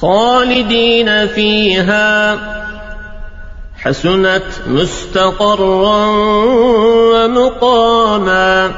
خالدين فيها. حسنت مستقرا ومقاما.